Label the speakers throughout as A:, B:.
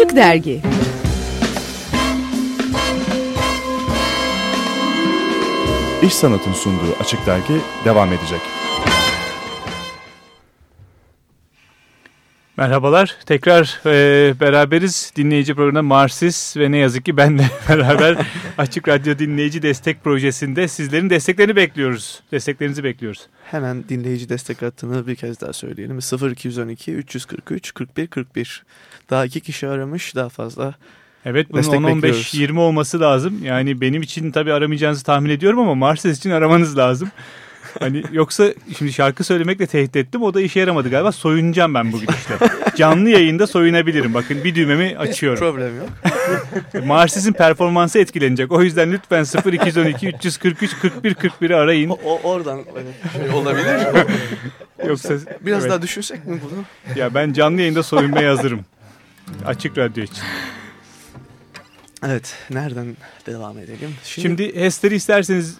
A: Açık Dergi
B: İş Sanat'ın sunduğu Açık Dergi devam edecek.
C: Merhabalar. Tekrar e, beraberiz. Dinleyici programında Marsis ve ne yazık ki ben de beraber Açık Radyo Dinleyici Destek Projesi'nde sizlerin desteklerini bekliyoruz. Desteklerinizi bekliyoruz.
D: Hemen dinleyici destek hattını bir kez daha söyleyelim. 0212 343 41 41. Daha iki kişi aramış daha fazla
C: Evet bunun 10-15-20 olması lazım. Yani benim için tabii aramayacağınızı tahmin ediyorum ama Marsis için aramanız lazım. Hani yoksa şimdi şarkı söylemekle tehdit ettim o da işe yaramadı galiba. Soyunacağım ben bugün işte. Canlı yayında soyunabilirim. Bakın bir düğmemi açıyorum.
D: Problem yok.
C: Marsis'in performansı etkilenecek. O yüzden lütfen 0212 343 41 41'i arayın.
D: O, oradan şey olabilir.
C: Yoksa
D: biraz
C: evet.
D: daha düşünsek mi bunu?
C: Ya ben canlı yayında soyunmaya hazırım. Açık radyo için.
D: Evet, nereden devam edelim?
C: Şimdi, Şimdi HES'leri isterseniz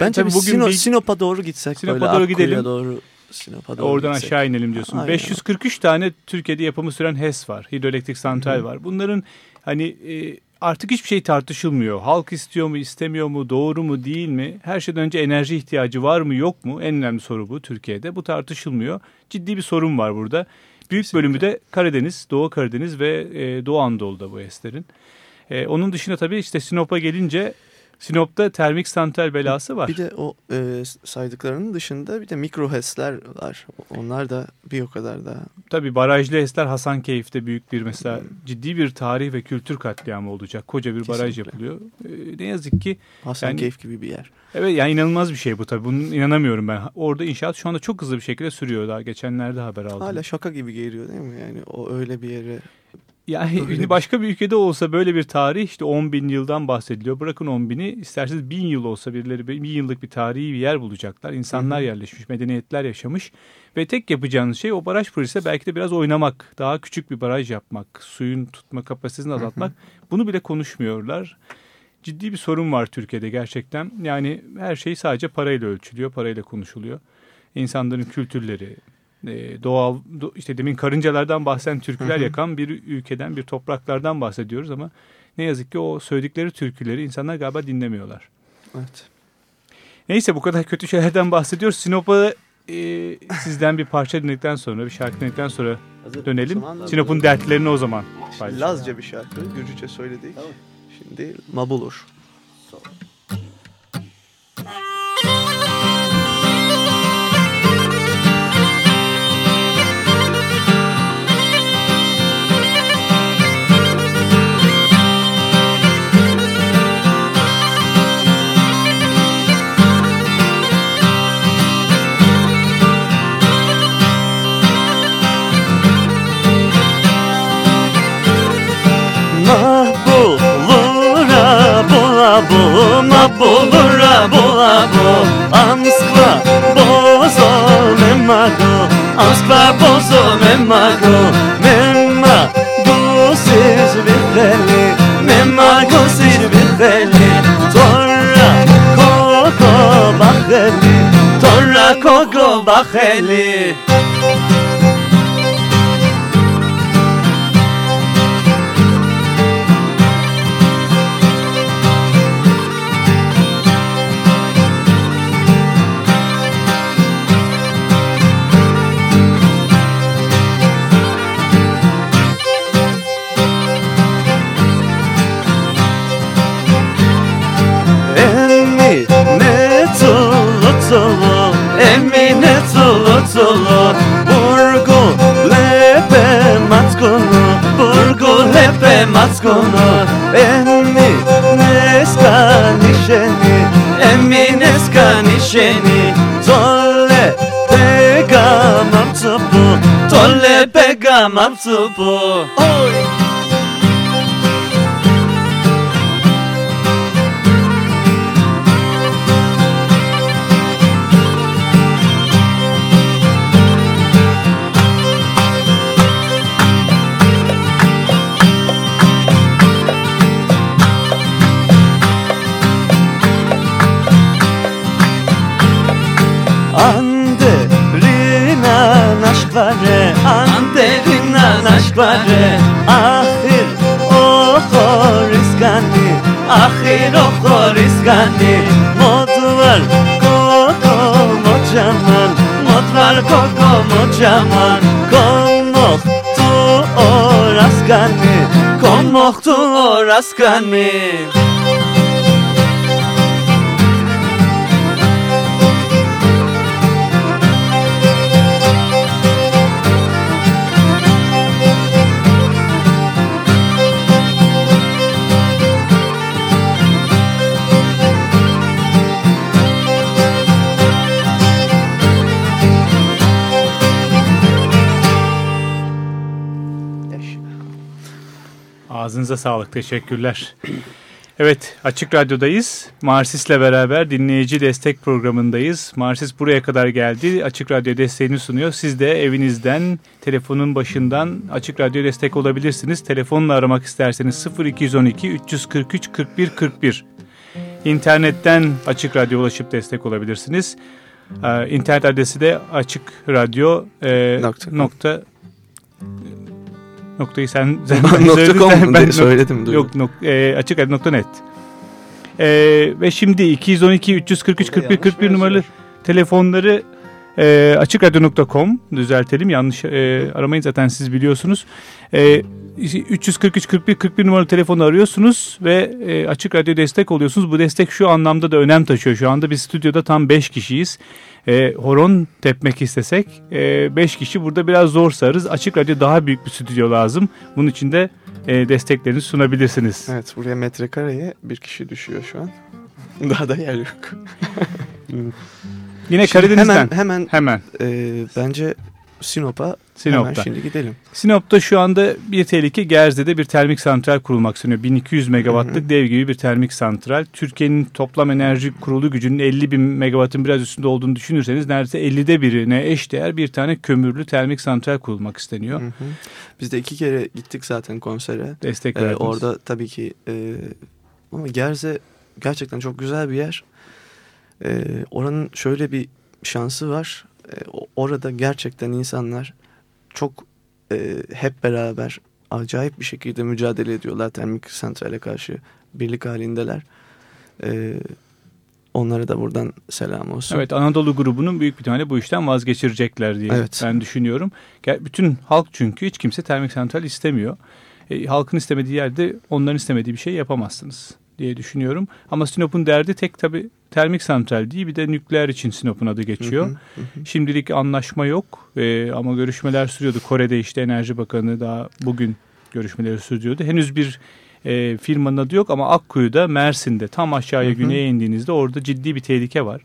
D: Bence bugün Sino, bir... Sinop'a doğru gitsek.
C: Sinop'a doğru gidelim.
D: doğru Sinop'a doğru
C: Oradan
D: gitsek.
C: aşağı inelim diyorsun. Aynen. 543 tane Türkiye'de yapımı süren HES var. Hidroelektrik santral Hı. var. Bunların hani e, artık hiçbir şey tartışılmıyor. Halk istiyor mu, istemiyor mu, doğru mu, değil mi? Her şeyden önce enerji ihtiyacı var mı, yok mu? En önemli soru bu Türkiye'de. Bu tartışılmıyor. Ciddi bir sorun var burada. Büyük Kesinlikle. bölümü de Karadeniz, Doğu Karadeniz ve e, Doğu Anadolu'da bu HES'lerin. E, onun dışında tabii işte Sinop'a gelince Sinop'ta termik santral belası var.
D: Bir de o e, saydıklarının dışında bir de mikro HES'ler var. Onlar da bir o kadar da.
C: Tabii barajlı HES'ler Hasankeyf'te büyük bir mesela ciddi bir tarih ve kültür katliamı olacak. Koca bir Kesinlikle. baraj yapılıyor. E, ne yazık ki.
D: Hasankeyf yani, gibi bir yer.
C: Evet yani inanılmaz bir şey bu tabii. Bunun inanamıyorum ben. Orada inşaat şu anda çok hızlı bir şekilde sürüyor. Daha geçenlerde haber aldım.
D: Hala şaka gibi geliyor değil mi? Yani o öyle bir yere
C: yani Öyle başka bir ülkede olsa böyle bir tarih işte 10 bin yıldan bahsediliyor. Bırakın 10 bini isterseniz bin yıl olsa birileri bin yıllık bir tarihi bir yer bulacaklar. İnsanlar Hı-hı. yerleşmiş, medeniyetler yaşamış. Ve tek yapacağınız şey o baraj projesi belki de biraz oynamak. Daha küçük bir baraj yapmak, suyun tutma kapasitesini azaltmak. Hı-hı. Bunu bile konuşmuyorlar. Ciddi bir sorun var Türkiye'de gerçekten. Yani her şey sadece parayla ölçülüyor, parayla konuşuluyor. İnsanların kültürleri, e, doğal işte demin karıncalardan bahseden türküler yakan bir ülkeden bir topraklardan bahsediyoruz ama ne yazık ki o söyledikleri türküleri insanlar galiba dinlemiyorlar.
D: Evet.
C: Neyse bu kadar kötü şeylerden bahsediyoruz. Sinop'a e, sizden bir parça dinledikten sonra bir şarkı dinledikten sonra Hazır, dönelim. Sinop'un dertlerini o zaman
D: paylaşalım. Lazca bir şarkı. Gürcüce söyledik. Tamam. Şimdi Mabulur.
E: Bulabo Anskva bozo memago Anskva bozo memago Memma gosiz vifeli Memma gosiz vifeli Torra koko bakeli Torra koko solo nascono Emmi ne scanisceni emi ne scanisceni Tolle pega mamzupu Tolle pega mamzupu Oi! aşkları Anderinden aşkları. Ahir oho riskani Ahir oho riskani Mod var koko
F: mocaman Mod var koko mocaman Konmok tu o raskani Konmok tu o raskani
C: Ağzınıza sağlık. Teşekkürler. Evet, Açık Radyo'dayız. Marsis'le beraber dinleyici destek programındayız. Marsis buraya kadar geldi. Açık Radyo desteğini sunuyor. Siz de evinizden, telefonun başından Açık Radyo destek olabilirsiniz. Telefonla aramak isterseniz 0212 343 41 41. İnternetten Açık Radyo ulaşıp destek olabilirsiniz. Ee, İnternet adresi de açık radyo e,
E: nokta
C: noktayı sen, sen
E: Nokta com diye
C: ben-
E: söyledim. duydum.
C: Yok nok, e, açık radyo nokta net. E, ve şimdi 212 343 41 41 numaralı telefonları e, açıkradyo.com düzeltelim yanlış e, aramayın zaten siz biliyorsunuz. E, 343 41 41 numaralı telefonu arıyorsunuz ve e, Açık Radyo destek oluyorsunuz. Bu destek şu anlamda da önem taşıyor. Şu anda biz stüdyoda tam 5 kişiyiz. E, horon tepmek istesek 5 kişi burada biraz zor sarız. Açık Radyo daha büyük bir stüdyo lazım. Bunun için de e, desteklerinizi sunabilirsiniz.
E: Evet buraya metrekareye bir kişi düşüyor şu an. Daha da yer yok.
C: Yine
E: Şimdi
C: Karadeniz'den.
E: Hemen, hemen
C: Hemen.
E: e, bence Sinop'a hemen
C: Sinop'ta.
E: şimdi gidelim.
C: Sinop'ta şu anda bir tehlike Gerze'de bir termik santral kurulmak isteniyor. 1200 megawattlık dev gibi bir termik santral. Türkiye'nin toplam enerji kurulu gücünün 50 bin megawattın biraz üstünde olduğunu düşünürseniz neredeyse 50'de birine eşdeğer bir tane kömürlü termik santral kurulmak isteniyor.
E: Hı hı. Biz de iki kere gittik zaten konsere.
C: Destek
E: Ee, orada tabii ki e, ama Gerze gerçekten çok güzel bir yer. Ee, oranın şöyle bir şansı var. O- orada gerçekten insanlar çok e, hep beraber acayip bir şekilde mücadele ediyorlar termik santrale karşı. Birlik halindeler. Ee, onlara da buradan selam olsun.
C: Evet Anadolu grubunun büyük bir tane bu işten vazgeçirecekler diye
E: Evet.
C: ben düşünüyorum. Bütün halk çünkü hiç kimse termik santral istemiyor. E, halkın istemediği yerde onların istemediği bir şey yapamazsınız diye düşünüyorum. Ama Sinop'un derdi tek tabi termik santral değil bir de nükleer için Sinop'un adı
E: Hı hı,
C: geçiyor.
E: hı hı.
C: Şimdilik anlaşma yok e, ama görüşmeler sürüyordu. Kore'de işte Enerji Bakanı daha bugün görüşmeleri sürdürüyordu. Henüz bir e, firmanın adı yok ama Akkuyu'da Mersin'de tam aşağıya
E: Hı hı.
C: güneye indiğinizde orada ciddi bir tehlike var.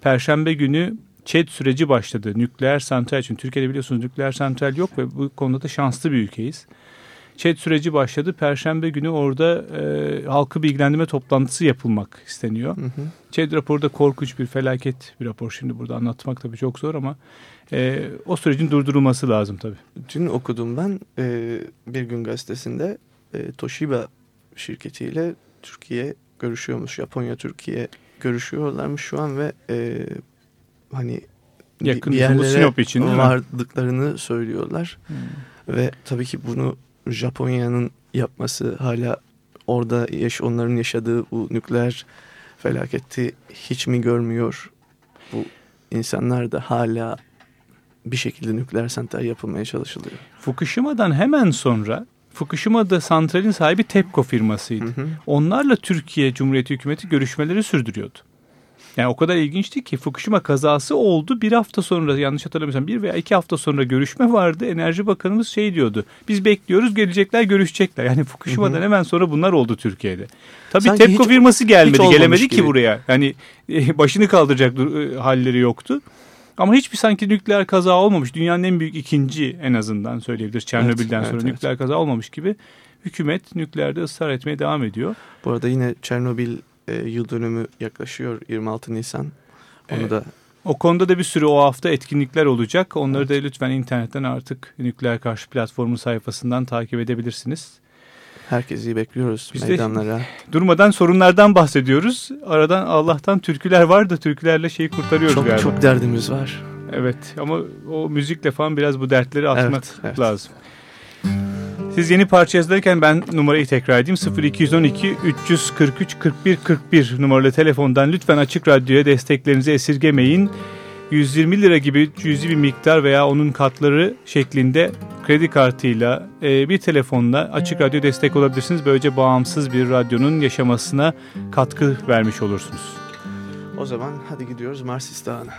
C: Perşembe günü ÇED süreci başladı nükleer santral için. Türkiye'de biliyorsunuz nükleer santral yok ve bu konuda da şanslı bir ülkeyiz. ÇED süreci başladı. Perşembe günü orada e, halkı bilgilendirme toplantısı yapılmak isteniyor.
E: Hı hı.
C: ÇED raporu da korkunç bir felaket bir rapor. Şimdi burada anlatmak tabii çok zor ama e, o sürecin durdurulması lazım tabii.
E: Dün okudum ben e, bir gün gazetesinde e, Toshiba şirketiyle Türkiye görüşüyormuş. Japonya Türkiye görüşüyorlarmış şu an ve e, hani
C: Yakın
E: bir yerlere
C: Sinop için
E: vardıklarını söylüyorlar. Ve tabii ki bunu Japonya'nın yapması hala orada yaş onların yaşadığı bu nükleer felaketi hiç mi görmüyor? Bu insanlar da hala bir şekilde nükleer santral yapılmaya çalışılıyor.
C: Fukushima'dan hemen sonra Fukushima'da santralin sahibi TEPCO firmasıydı.
E: Hı hı.
C: Onlarla Türkiye Cumhuriyeti hükümeti görüşmeleri sürdürüyordu. Yani o kadar ilginçti ki Fukushima kazası oldu. Bir hafta sonra yanlış hatırlamıyorsam bir veya iki hafta sonra görüşme vardı. Enerji Bakanımız şey diyordu. Biz bekliyoruz gelecekler görüşecekler. Yani Fukushima'dan
E: Hı hı.
C: hemen sonra bunlar oldu Türkiye'de. Tabii
E: Sanki
C: TEPCO
E: hiç-
C: firması gelmedi.
E: hiç
C: Gelemedi ki
E: gibi.
C: buraya. Yani e, başını kaldıracak e, halleri yoktu. Ama hiçbir sanki nükleer kaza olmamış. Dünyanın en büyük ikinci en azından söyleyebiliriz. Çernobil'den
E: Evet,
C: sonra
E: evet,
C: nükleer kaza olmamış gibi. Hükümet nükleerde ısrar etmeye devam ediyor.
E: Bu arada yine Çernobil e, yıl dönümü yaklaşıyor 26 Nisan. Onu
C: Evet.
E: da
C: O konuda da bir sürü o hafta etkinlikler olacak. Onları da lütfen internetten artık Nükleer Karşı Platformu sayfasından takip edebilirsiniz.
E: herkesi bekliyoruz
C: Biz
E: meydanlara.
C: Durmadan sorunlardan bahsediyoruz. Aradan Allah'tan türküler var da türkülerle şeyi kurtarıyoruz
E: Çok
C: galiba.
E: çok derdimiz var.
C: Evet ama o müzikle falan biraz bu dertleri atmak
E: Evet, evet.
C: lazım. Siz yeni parça yazarken ben numarayı tekrar edeyim. 0212 343 41 41 numaralı telefondan lütfen Açık Radyo'ya desteklerinizi esirgemeyin. 120 lira gibi cüzi bir miktar veya onun katları şeklinde kredi kartıyla e, bir telefonla Açık Radyo destek olabilirsiniz. Böylece bağımsız bir radyonun yaşamasına katkı vermiş olursunuz.
D: O zaman hadi gidiyoruz Marsis Dağı'na.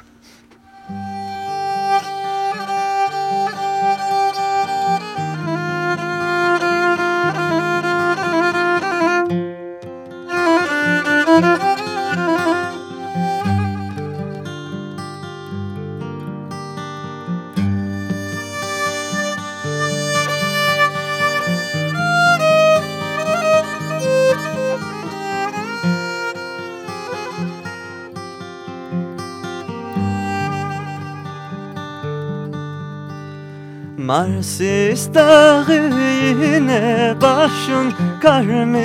E: Marsis dağı yine başın karmido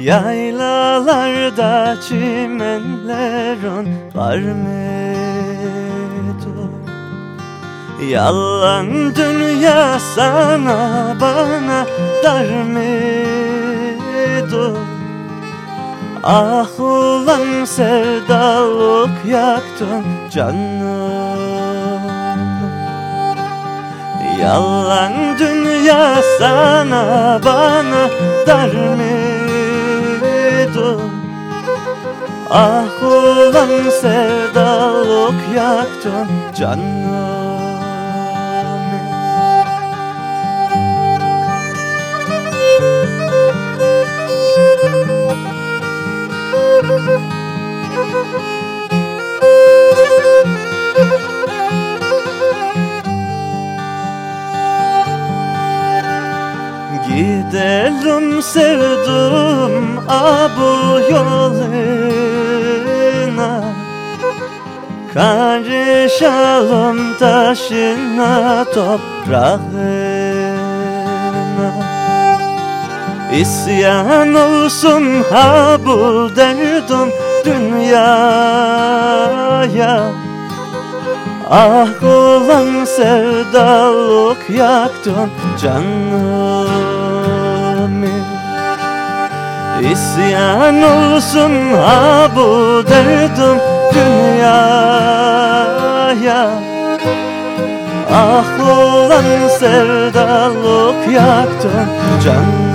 E: Yaylalarda çimenlerin var mıydı? Yalan dünya sana bana dar mıydı? Ah ulan sevdalık yaktın canım Yalan dünya sana bana dar mıydı? Ah ulan sevdalık yaktın canım Karışalım taşına toprağına. İsyan olsun ha bu derdim dünyaya. Ah ulan sevdalık yaktın canımı. İsyan olsun ha bu derdim dünyaya Ah ulan sevdalık yaktın canımı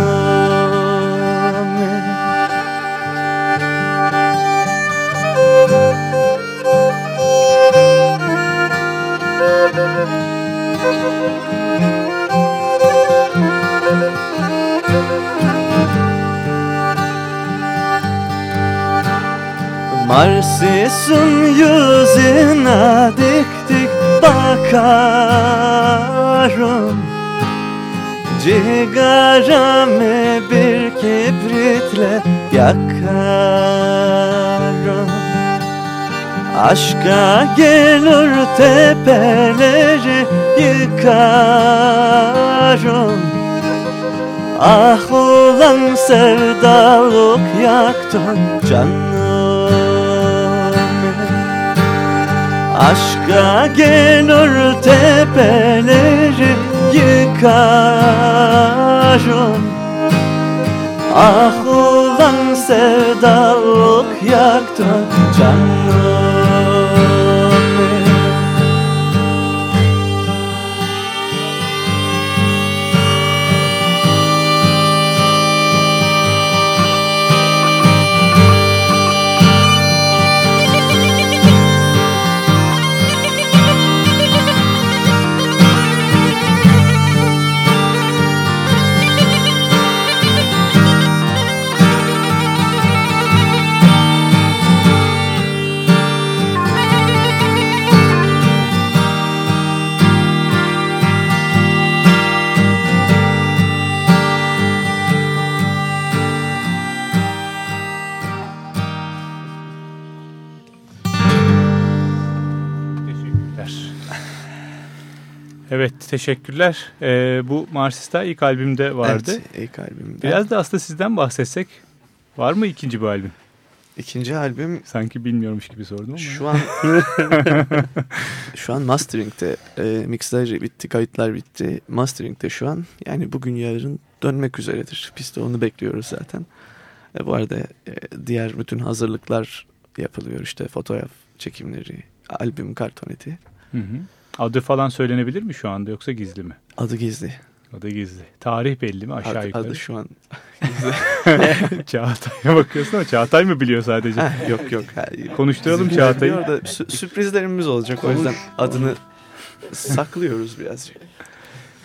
E: Marsis'in yüzüne dik dik bakarım. Cigaramı bir kibritle yakarım. Aşka gelir tepeleri yıkarım. Ah ulan sevdalık yaktın canım Aşka gelir tepeleri yıkarım. Ah ulan sevdalık yaktın canım
C: Evet teşekkürler. Ee, bu Marsista ilk albümde vardı.
D: Evet, ilk albümde.
C: Biraz da aslında sizden bahsetsek. Var mı ikinci bir albüm?
E: İkinci albüm
C: Sanki bilmiyormuş gibi sordum ama.
E: şu an şu an mastering'de e, mixler bitti, kayıtlar bitti. Mastering'de şu an. Yani bugün yarın dönmek üzeredir. De onu bekliyoruz zaten. E, bu arada e, diğer bütün hazırlıklar yapılıyor işte fotoğraf çekimleri, albüm kartoneti.
C: Hı hı. Adı falan söylenebilir mi şu anda yoksa gizli mi?
E: Adı gizli.
C: Adı gizli. Tarih belli mi aşağı
E: Adı,
C: yukarı?
E: adı şu an
C: Çağatay'a bakıyorsun ama Çağatay mı biliyor sadece?
E: Heh, yok yok. Ha,
C: Konuşturalım Çağatay'ı.
E: da sü- sürprizlerimiz olacak o yüzden adını saklıyoruz birazcık.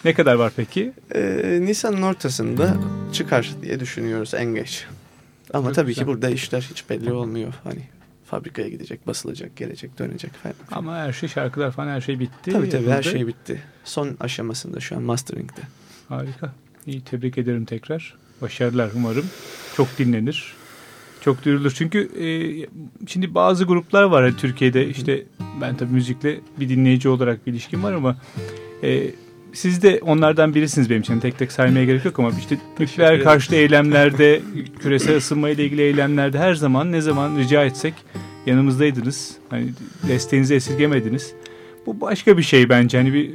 C: Ne kadar var peki?
E: Ee, Nisan'ın ortasında çıkar diye düşünüyoruz en geç. Ama
C: Çok
E: tabii
C: güzel.
E: ki burada işler hiç belli olmuyor. Hani fabrikaya gidecek, basılacak, gelecek, dönecek falan.
C: Ama her şey şarkılar falan her şey bitti.
E: Tabii tabii her şey bitti. Son aşamasında şu an mastering'de.
C: Harika. İyi tebrik ederim tekrar. Başarılar umarım. Çok dinlenir. Çok duyurulur. Çünkü e, şimdi bazı gruplar var hani Türkiye'de işte ben tabii müzikle bir dinleyici olarak bir ilişkim var ama e, siz de onlardan birisiniz benim için. Tek tek saymaya gerek yok ama işte nükleer karşıtı eylemlerde, küresel ısınma ile ilgili eylemlerde her zaman ne zaman rica etsek yanımızdaydınız. Hani desteğinizi esirgemediniz. Bu başka bir şey bence. Hani bir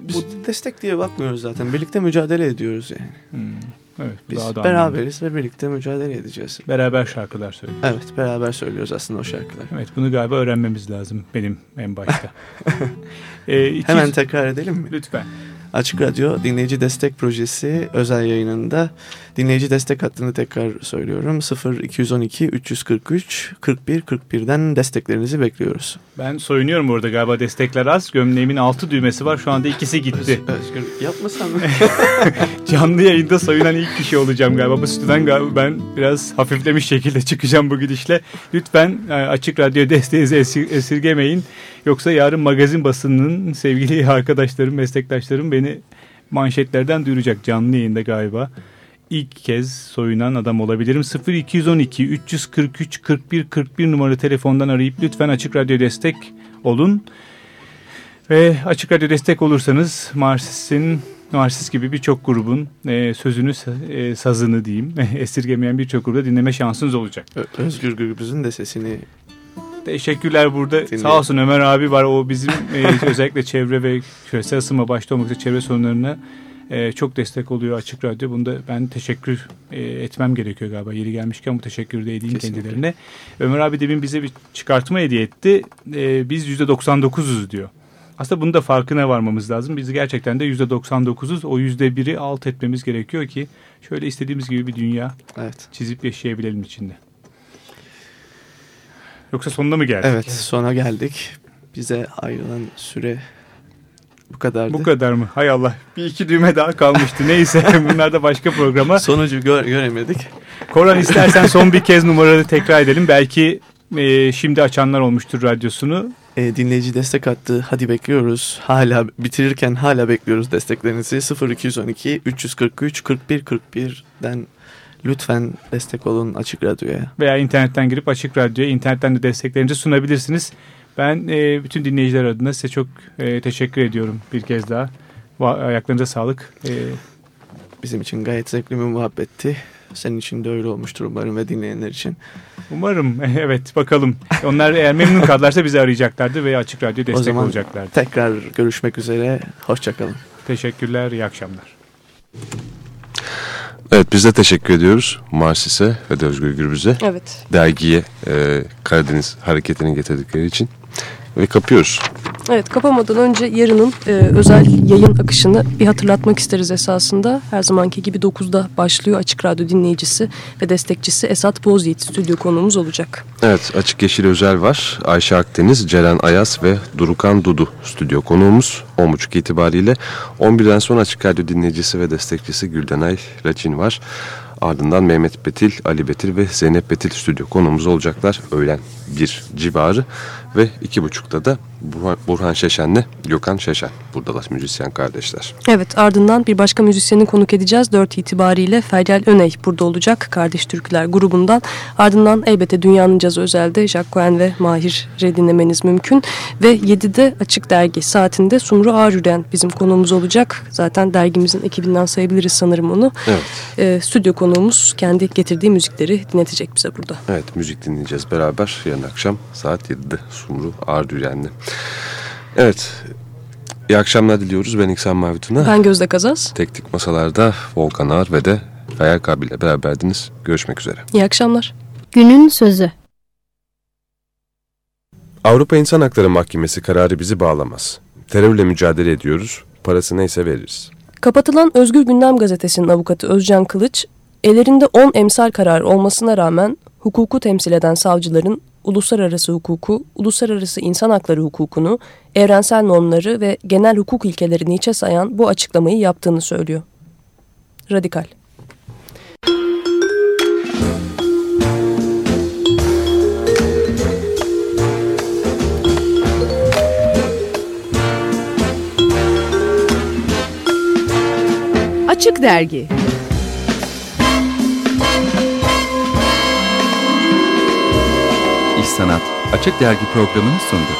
E: Biz destek diye bakmıyoruz zaten. Birlikte mücadele ediyoruz yani.
C: Hmm, evet,
E: Biz
C: da
E: beraberiz ve birlikte mücadele edeceğiz.
C: Beraber şarkılar söylüyoruz.
E: Evet beraber söylüyoruz aslında o şarkıları.
C: Evet bunu galiba öğrenmemiz lazım benim en başta. ee, iki-
E: Hemen tekrar edelim mi?
C: Lütfen.
E: Açık Radyo Dinleyici Destek Projesi özel yayınında dinleyici destek hattını tekrar söylüyorum. 0212 343 41 41'den desteklerinizi bekliyoruz.
C: Ben soyunuyorum orada galiba destekler az. Gömleğimin altı düğmesi var. Şu anda ikisi gitti.
E: Özgür yapmasan mı?
C: Canlı yayında soyunan ilk kişi olacağım galiba. Bu stüdyodan galiba ben biraz hafiflemiş şekilde çıkacağım bu gidişle. Lütfen e, Açık Radyo desteğinizi esir- esirgemeyin. Yoksa yarın magazin basınının sevgili arkadaşlarım, meslektaşlarım beni manşetlerden duyuracak canlı yayında galiba. İlk kez soyunan adam olabilirim. 0212 343 41 41 numaralı telefondan arayıp lütfen Açık Radyo destek olun. Ve Açık Radyo destek olursanız Marsis'in Marsis gibi birçok grubun e, sözünü, e, sazını diyeyim esirgemeyen birçok grupta dinleme şansınız olacak.
E: Özgür Gürbüz'ün de sesini
C: Teşekkürler burada.
E: Dinleyelim.
C: Sağ olsun Ömer abi var. O bizim e, özellikle çevre ve küresel ısınma başta olmak üzere çevre sorunlarına e, çok destek oluyor Açık Radyo. Bunda ben teşekkür e, etmem gerekiyor galiba. Yeri gelmişken bu teşekkürü de edeyim
E: Kesinlikle.
C: kendilerine. Ömer abi demin bize bir çıkartma hediye etti. E, biz %99'uz diyor. Aslında bunun da farkına varmamız lazım. Biz gerçekten de %99'uz. O %1'i alt etmemiz gerekiyor ki şöyle istediğimiz gibi bir dünya
E: evet.
C: çizip yaşayabilelim içinde. Yoksa sonuna mı geldik?
E: Evet sona geldik. Bize ayrılan süre bu kadardı.
C: Bu kadar mı? Hay Allah. Bir iki düğme daha kalmıştı. Neyse bunlar da başka programa.
E: Sonucu gö- göremedik.
C: Koran istersen son bir kez numaraları tekrar edelim. Belki e, şimdi açanlar olmuştur radyosunu.
E: E, dinleyici destek attı. Hadi bekliyoruz. Hala bitirirken hala bekliyoruz desteklerinizi. 0212 343 41 41'den lütfen destek olun Açık Radyo'ya.
C: Veya internetten girip Açık Radyo'ya internetten de desteklerinizi sunabilirsiniz. Ben e, bütün dinleyiciler adına size çok e, teşekkür ediyorum bir kez daha. Va- Ayaklarınıza sağlık. E,
E: Bizim için gayet zevkli bir muhabbetti. Senin için de öyle olmuştur umarım ve dinleyenler için.
C: umarım evet bakalım. Onlar eğer memnun kalırlarsa bizi arayacaklardı ve Açık Radyo destek
E: zaman-
C: olacaklardı.
E: Tekrar görüşmek üzere. Hoşçakalın.
C: Teşekkürler, iyi akşamlar.
A: Evet biz de teşekkür ediyoruz Marsis'e ve de Özgür Gürbüz'e.
G: Evet.
A: Dergiye e, Karadeniz hareketini getirdikleri için. Ve kapıyoruz.
G: Evet kapamadan önce yarının e, özel yayın akışını bir hatırlatmak isteriz esasında. Her zamanki gibi 9'da başlıyor Açık Radyo dinleyicisi ve destekçisi Esat Bozyiğit stüdyo konuğumuz olacak.
A: Evet Açık Yeşil Özel var. Ayşe Akdeniz, Ceren Ayas ve Durukan Dudu stüdyo konuğumuz. 10.30 itibariyle 11'den sonra Açık Radyo dinleyicisi ve destekçisi Güldenay Laçin var. Ardından Mehmet Betil, Ali Betil ve Zeynep Betil stüdyo konuğumuz olacaklar. Öğlen bir civarı ve iki buçukta da Burhan Şeşen'le Gökhan Şeşen. Buradalar müzisyen kardeşler.
G: Evet ardından bir başka müzisyeni konuk edeceğiz. 4 itibariyle Feryal Öney burada olacak. Kardeş Türküler grubundan. Ardından elbette Dünyanın Cazı Özel'de Jack Cohen ve Mahir'i dinlemeniz mümkün. Ve 7'de Açık Dergi saatinde Sumru Ağrüren bizim konuğumuz olacak. Zaten dergimizin ekibinden sayabiliriz sanırım onu.
A: Evet.
G: E, stüdyo konuğumuz kendi getirdiği müzikleri dinletecek bize burada.
A: Evet müzik dinleyeceğiz beraber yarın akşam saat 7'de Sumru Ağrüren'le. Evet İyi akşamlar diliyoruz. Ben İksan Mavi Tuna.
G: Ben Gözde Kazaz.
A: Teknik Masalar'da Volkan Ağar ve de Feyyal Kabil ile beraberdiniz. Görüşmek üzere.
G: İyi akşamlar.
H: Günün Sözü
A: Avrupa İnsan Hakları Mahkemesi kararı bizi bağlamaz. Terörle mücadele ediyoruz. Parası neyse veririz.
G: Kapatılan Özgür Gündem Gazetesi'nin avukatı Özcan Kılıç, ellerinde 10 emsal karar olmasına rağmen hukuku temsil eden savcıların uluslararası hukuku, uluslararası insan hakları hukukunu, evrensel normları ve genel hukuk ilkelerini içe sayan bu açıklamayı yaptığını söylüyor. Radikal.
H: Açık Dergi
I: Sanat Açık Dergi programını sundu.